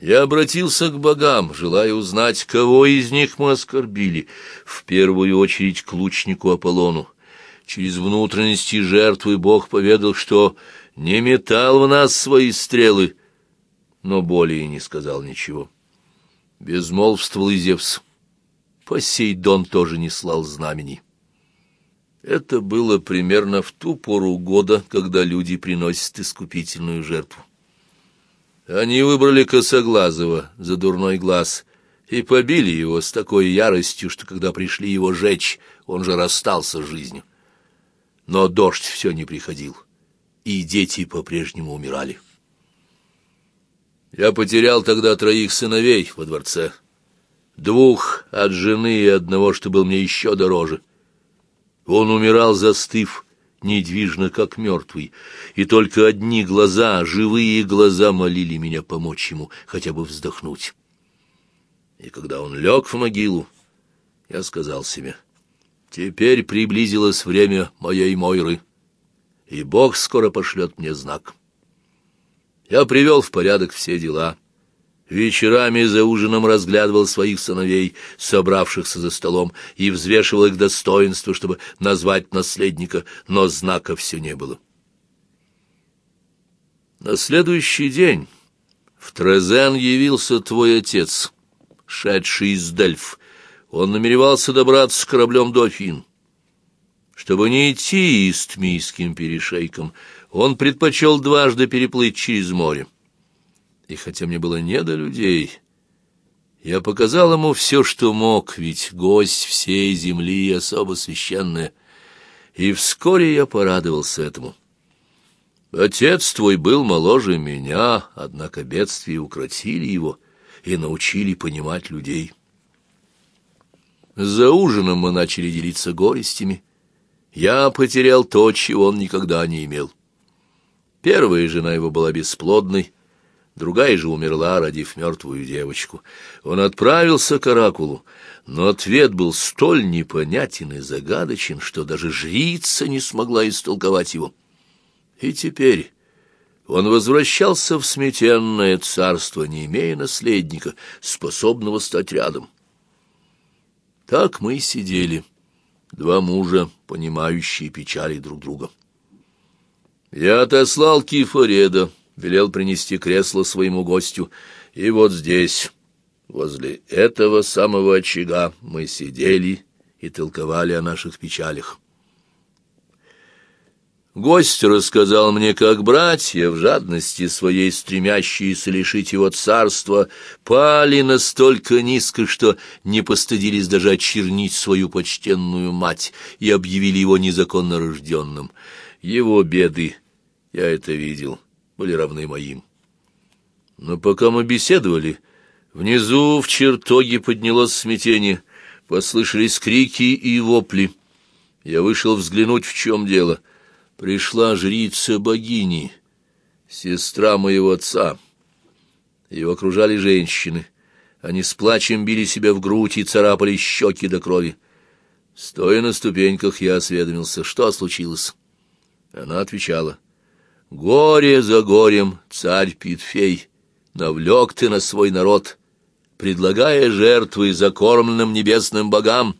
Я обратился к богам, желая узнать, кого из них мы оскорбили, в первую очередь к лучнику Аполлону. Через внутренности жертвы бог поведал, что не метал в нас свои стрелы, но более не сказал ничего. Безмолвствовал и. Посейдон тоже не слал знамени. Это было примерно в ту пору года, когда люди приносят искупительную жертву. Они выбрали Косоглазого за дурной глаз и побили его с такой яростью, что когда пришли его жечь, он же расстался с жизнью. Но дождь все не приходил, и дети по-прежнему умирали. Я потерял тогда троих сыновей во дворце. Двух от жены и одного, что был мне еще дороже. Он умирал, застыв, недвижно, как мертвый, и только одни глаза, живые глаза, молили меня помочь ему хотя бы вздохнуть. И когда он лег в могилу, я сказал себе, «Теперь приблизилось время моей Мойры, и Бог скоро пошлет мне знак». Я привел в порядок все дела — Вечерами за ужином разглядывал своих сыновей, собравшихся за столом, и взвешивал их достоинство, чтобы назвать наследника, но знака все не было. На следующий день в Трезен явился твой отец, шедший из Дельф. Он намеревался добраться кораблем «Дофин». Чтобы не идти истмийским перешейком, он предпочел дважды переплыть через море. И хотя мне было не до людей, я показал ему все, что мог, ведь гость всей земли особо священная. И вскоре я порадовался этому. Отец твой был моложе меня, однако бедствия укротили его и научили понимать людей. За ужином мы начали делиться горестями. Я потерял то, чего он никогда не имел. Первая жена его была бесплодной, другая же умерла, родив мертвую девочку. Он отправился к оракулу, но ответ был столь непонятен и загадочен, что даже жрица не смогла истолковать его. И теперь он возвращался в сметенное царство, не имея наследника, способного стать рядом. Так мы и сидели, два мужа, понимающие печали друг друга. Я отослал Кифореда, велел принести кресло своему гостю, и вот здесь, возле этого самого очага, мы сидели и толковали о наших печалях. Гость рассказал мне, как братья, в жадности своей стремящиеся лишить его царства, пали настолько низко, что не постыдились даже очернить свою почтенную мать и объявили его незаконно рожденным. Его беды, я это видел, — были равны моим. Но пока мы беседовали, внизу в чертоге поднялось смятение, послышались крики и вопли. Я вышел взглянуть, в чем дело. Пришла жрица богини, сестра моего отца. Ее окружали женщины. Они с плачем били себя в грудь и царапали щеки до крови. Стоя на ступеньках, я осведомился, что случилось. Она отвечала — Горе за горем, царь Питфей, навлек ты на свой народ, предлагая жертвы закормленным небесным богам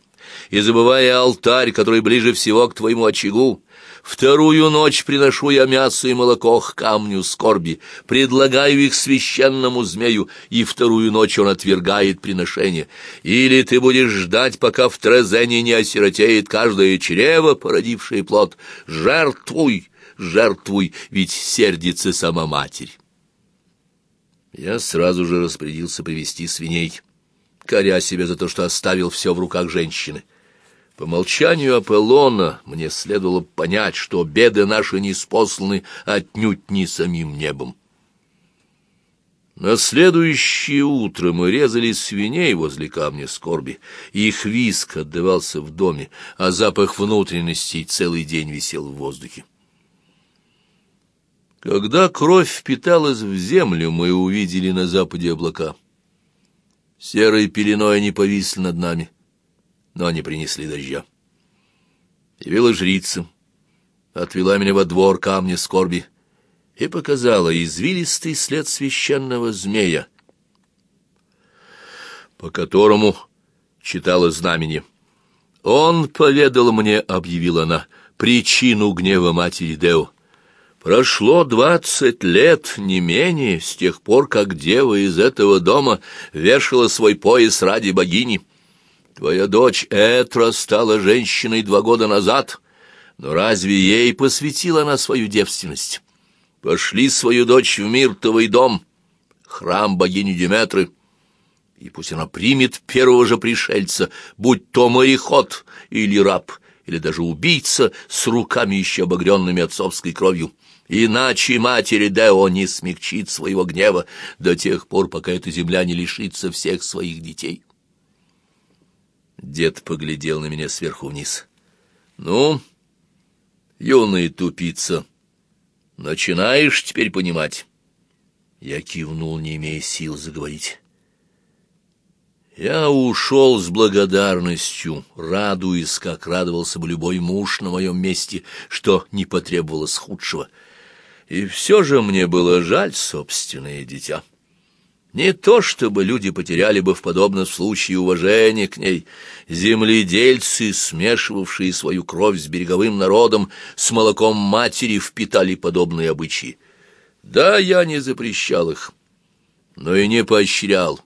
и забывая алтарь, который ближе всего к твоему очагу. Вторую ночь приношу я мясо и молоко к камню скорби, предлагаю их священному змею, и вторую ночь он отвергает приношение. Или ты будешь ждать, пока в Трезене не осиротеет каждое чрево, породившее плод. Жертвуй, жертвуй, ведь сердится сама матерь. Я сразу же распорядился привести свиней, коря себя за то, что оставил все в руках женщины. По молчанию Аполлона мне следовало понять, что беды наши не спосланы отнюдь не самим небом. На следующее утро мы резали свиней возле камня скорби. Их виск отдавался в доме, а запах внутренностей целый день висел в воздухе. Когда кровь впиталась в землю, мы увидели на западе облака. Серой пеленой они повисли над нами, но они принесли дождя. Явила жрица, отвела меня во двор камня скорби и показала извилистый след священного змея, по которому читала знамени. «Он поведал мне, — объявила она, — причину гнева матери Део. Прошло двадцать лет, не менее, с тех пор, как дева из этого дома вешала свой пояс ради богини. Твоя дочь Этра стала женщиной два года назад, но разве ей посвятила она свою девственность? Пошли свою дочь в миртовый дом, храм богини Деметры, и пусть она примет первого же пришельца, будь то мореход или раб, или даже убийца с руками еще обогренными отцовской кровью. Иначе матери Део не смягчит своего гнева до тех пор, пока эта земля не лишится всех своих детей. Дед поглядел на меня сверху вниз. «Ну, юный тупица, начинаешь теперь понимать?» Я кивнул, не имея сил заговорить. Я ушел с благодарностью, радуясь, как радовался бы любой муж на моем месте, что не потребовалось худшего — и все же мне было жаль собственное дитя. Не то, чтобы люди потеряли бы в подобном случае уважение к ней. Земледельцы, смешивавшие свою кровь с береговым народом, с молоком матери впитали подобные обычаи. Да, я не запрещал их, но и не поощрял.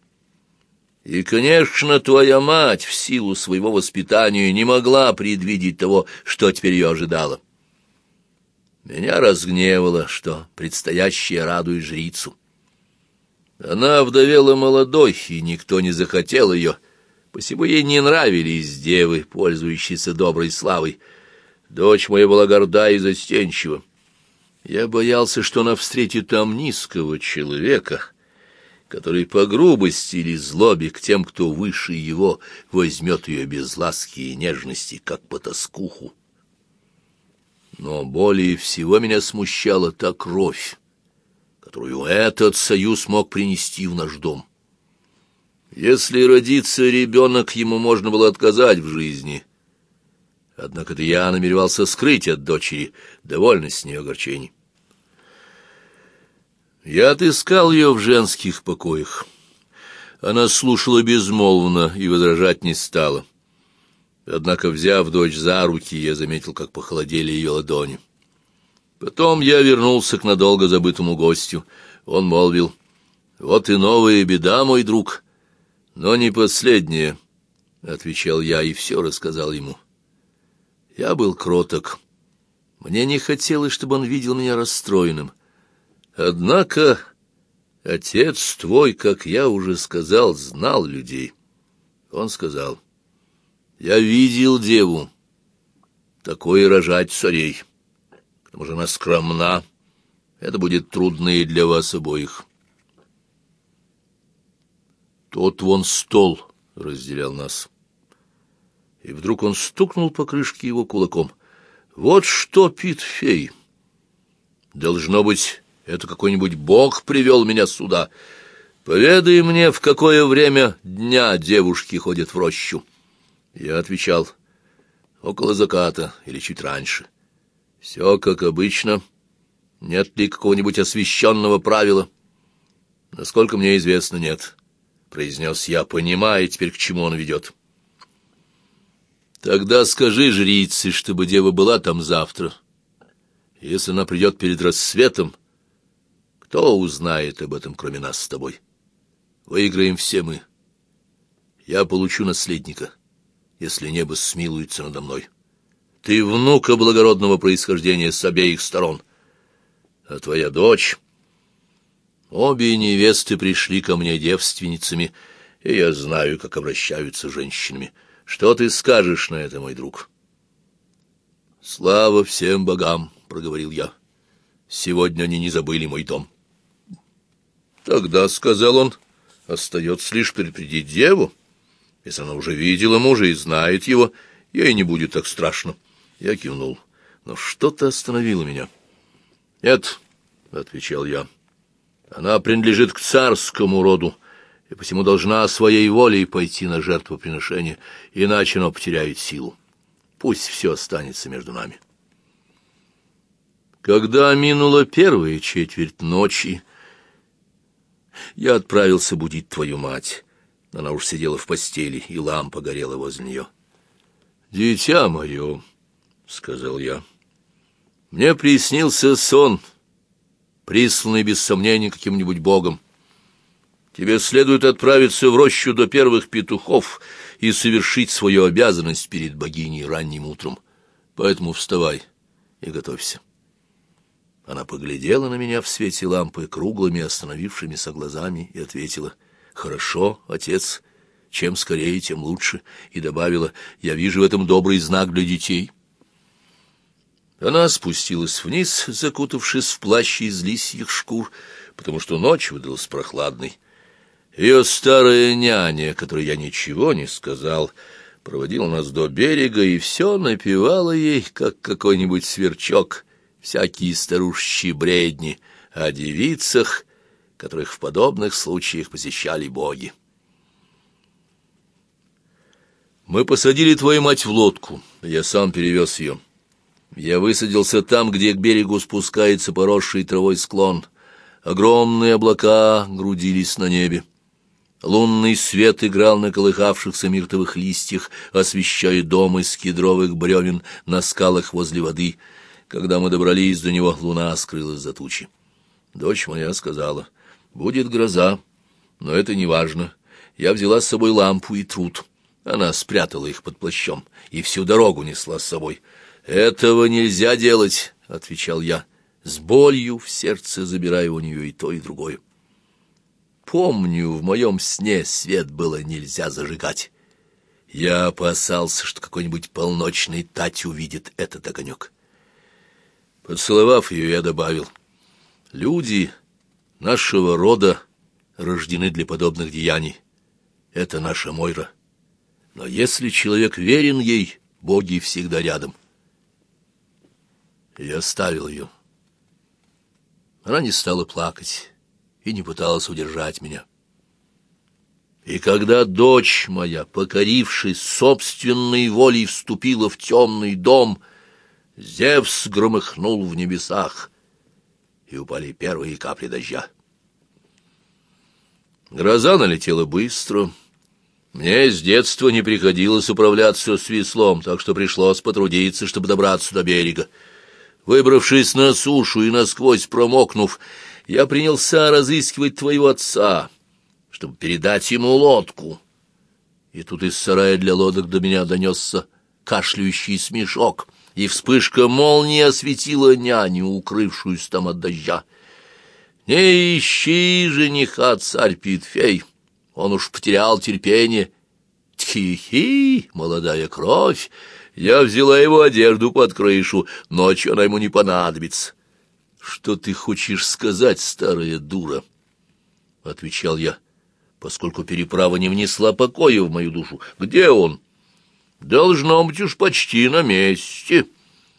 И, конечно, твоя мать в силу своего воспитания не могла предвидеть того, что теперь ее ожидало. Меня разгневало, что предстоящее радует жрицу. Она вдовела молодой, и никто не захотел ее, посему ей не нравились девы, пользующиеся доброй славой. Дочь моя была горда и застенчива. Я боялся, что она встретит там низкого человека, который по грубости или злобе к тем, кто выше его, возьмет ее без ласки и нежности, как по тоскуху. Но более всего меня смущала та кровь, которую этот союз мог принести в наш дом. Если родится ребенок, ему можно было отказать в жизни. Однако это я намеревался скрыть от дочери, довольно с нее огорчений. Я отыскал ее в женских покоях. Она слушала безмолвно и возражать не стала. Однако, взяв дочь за руки, я заметил, как похолодели ее ладони. Потом я вернулся к надолго забытому гостю. Он молвил, «Вот и новая беда, мой друг, но не последняя», — отвечал я и все рассказал ему. Я был кроток. Мне не хотелось, чтобы он видел меня расстроенным. Однако отец твой, как я уже сказал, знал людей. Он сказал, — я видел деву. Такое рожать царей. К тому же она скромна. Это будет трудно и для вас обоих. Тот вон стол разделял нас. И вдруг он стукнул по крышке его кулаком. Вот что, Питфей! Должно быть, это какой-нибудь бог привел меня сюда. Поведай мне, в какое время дня девушки ходят в рощу. Я отвечал, около заката или чуть раньше. Все как обычно. Нет ли какого-нибудь освященного правила? Насколько мне известно, нет, — произнес я, понимая теперь, к чему он ведет. Тогда скажи жрице, чтобы дева была там завтра. Если она придет перед рассветом, кто узнает об этом, кроме нас с тобой? Выиграем все мы. Я получу наследника если небо смилуется надо мной. Ты внука благородного происхождения с обеих сторон. А твоя дочь... Обе невесты пришли ко мне девственницами, и я знаю, как обращаются с женщинами. Что ты скажешь на это, мой друг? Слава всем богам, — проговорил я. Сегодня они не забыли мой дом. Тогда, — сказал он, — остается лишь предупредить деву. Если она уже видела мужа и знает его, ей не будет так страшно. Я кивнул, но что-то остановило меня. «Нет», — отвечал я, — «она принадлежит к царскому роду, и посему должна своей волей пойти на жертвоприношение, иначе она потеряет силу. Пусть все останется между нами». Когда минула первая четверть ночи, я отправился будить твою мать. Она уж сидела в постели, и лампа горела возле нее. «Дитя мое», — сказал я, — «мне приснился сон, присланный без сомнения каким-нибудь богом. Тебе следует отправиться в рощу до первых петухов и совершить свою обязанность перед богиней ранним утром. Поэтому вставай и готовься». Она поглядела на меня в свете лампы круглыми остановившимися глазами и ответила, «Хорошо, отец, чем скорее, тем лучше», и добавила, «Я вижу в этом добрый знак для детей». Она спустилась вниз, закутавшись в плащ из лисьих шкур, потому что ночь выдалась прохладной. Ее старая няня, которой я ничего не сказал, проводила нас до берега и все напевала ей, как какой-нибудь сверчок — всякие старушечьи бредни о девицах, которых в подобных случаях посещали боги. Мы посадили твою мать в лодку, я сам перевез ее. Я высадился там, где к берегу спускается поросший травой склон. Огромные облака грудились на небе. Лунный свет играл на колыхавшихся миртовых листьях, освещая дом из кедровых бревен на скалах возле воды — когда мы добрались до него, луна скрылась за тучи. Дочь моя сказала, будет гроза, но это не важно. Я взяла с собой лампу и труд. Она спрятала их под плащом и всю дорогу несла с собой. «Этого нельзя делать», — отвечал я, с болью в сердце забирая у нее и то, и другое. Помню, в моем сне свет было нельзя зажигать. Я опасался, что какой-нибудь полночный тать увидит этот огонек. Поцеловав ее, я добавил, «Люди нашего рода рождены для подобных деяний. Это наша Мойра. Но если человек верен ей, боги всегда рядом». Я оставил ее. Она не стала плакать и не пыталась удержать меня. И когда дочь моя, покорившись собственной волей, вступила в темный дом — Зевс громыхнул в небесах, и упали первые капли дождя. Гроза налетела быстро. Мне с детства не приходилось управляться с веслом, так что пришлось потрудиться, чтобы добраться до берега. Выбравшись на сушу и насквозь промокнув, я принялся разыскивать твоего отца, чтобы передать ему лодку. И тут из сарая для лодок до меня донесся кашляющий смешок — и вспышка молнии осветила няню, укрывшуюся там от дождя. «Не ищи жениха, царь Питфей, он уж потерял терпение. Тхи-хи, молодая кровь, я взяла его одежду под крышу, ночью она ему не понадобится». «Что ты хочешь сказать, старая дура?» — отвечал я, поскольку переправа не внесла покоя в мою душу. «Где он?» Должно быть уж почти на месте.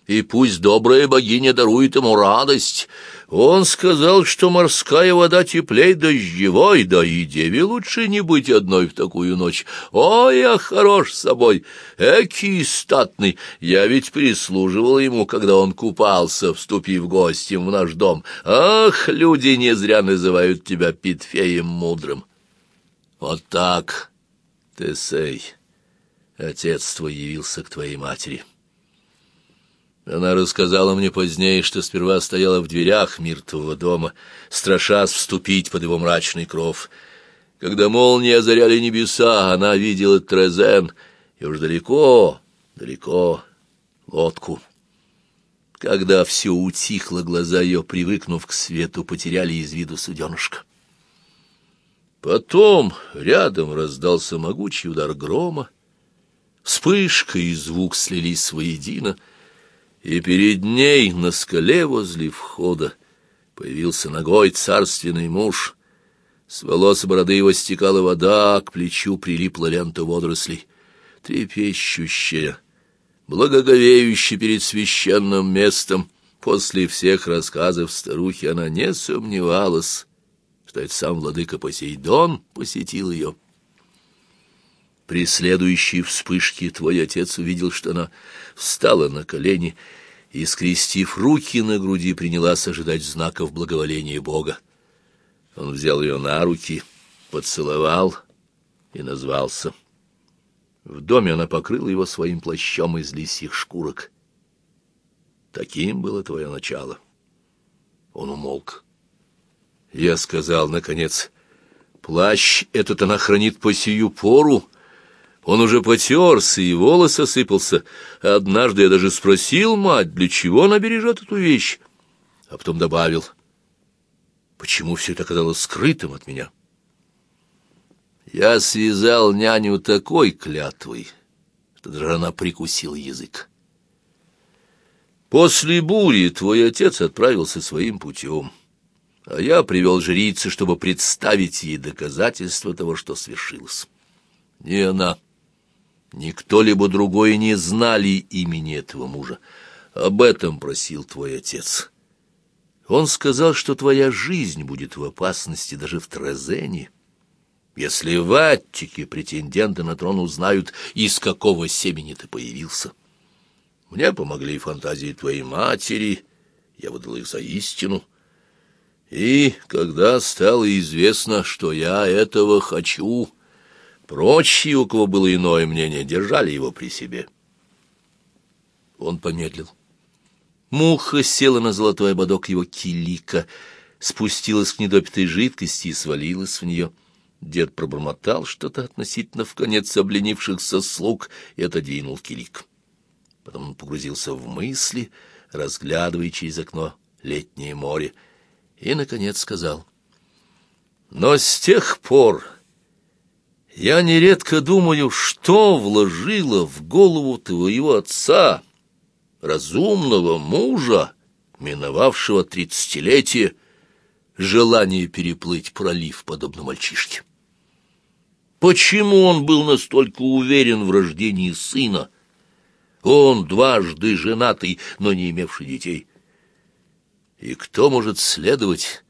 И пусть добрая богиня дарует ему радость. Он сказал, что морская вода теплей дождевой, да и деве лучше не быть одной в такую ночь. Ой, я хорош собой, эки статный. Я ведь прислуживал ему, когда он купался, вступив гостем в наш дом. Ах, люди не зря называют тебя Питфеем мудрым. Вот так, Тесей отец твой явился к твоей матери. Она рассказала мне позднее, что сперва стояла в дверях мертвого дома, страшась вступить под его мрачный кров. Когда молнии озаряли небеса, она видела Трезен, и уж далеко, далеко лодку. Когда все утихло, глаза ее, привыкнув к свету, потеряли из виду суденышко. Потом рядом раздался могучий удар грома, Вспышка и звук слились воедино, и перед ней на скале возле входа появился ногой царственный муж. С волос бороды его стекала вода, к плечу прилипла лента водорослей, трепещущая, благоговеющая перед священным местом. После всех рассказов старухи она не сомневалась, что это сам владыка Посейдон посетил ее. При следующей вспышке твой отец увидел, что она встала на колени и, скрестив руки на груди, принялась ожидать знаков благоволения Бога. Он взял ее на руки, поцеловал, и назвался. В доме она покрыла его своим плащом из лисьих шкурок. Таким было твое начало. Он умолк. Я сказал, наконец, плащ этот она хранит по сию пору. Он уже потерся, и волос осыпался. Однажды я даже спросил мать, для чего она бережет эту вещь, а потом добавил, почему все это оказалось скрытым от меня. Я связал няню такой клятвой, что даже она прикусила язык. После бури твой отец отправился своим путем, а я привел жрицы, чтобы представить ей доказательства того, что свершилось. Ни она, ни кто-либо другой не знали имени этого мужа. Об этом просил твой отец. Он сказал, что твоя жизнь будет в опасности даже в Трезене, если в Аттике претенденты на трон узнают, из какого семени ты появился. Мне помогли фантазии твоей матери, я выдал их за истину. И когда стало известно, что я этого хочу, прочие, у кого было иное мнение, держали его при себе. Он помедлил. Муха села на золотой ободок его килика, спустилась к недопитой жидкости и свалилась в нее — Дед пробормотал что-то относительно в конец обленившихся слуг и отодвинул килик. Потом он погрузился в мысли, разглядывая через окно летнее море, и, наконец, сказал. «Но с тех пор я нередко думаю, что вложило в голову твоего отца, разумного мужа, миновавшего тридцатилетие, желание переплыть пролив, подобно мальчишке. Почему он был настолько уверен в рождении сына? Он дважды женатый, но не имевший детей. И кто может следовать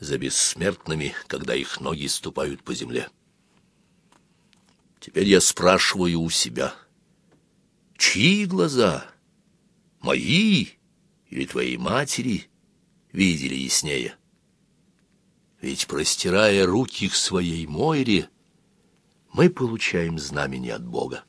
за бессмертными, когда их ноги ступают по земле? Теперь я спрашиваю у себя, чьи глаза, мои или твоей матери, видели яснее? Ведь, простирая руки к своей Мойре, мы получаем знамение от Бога.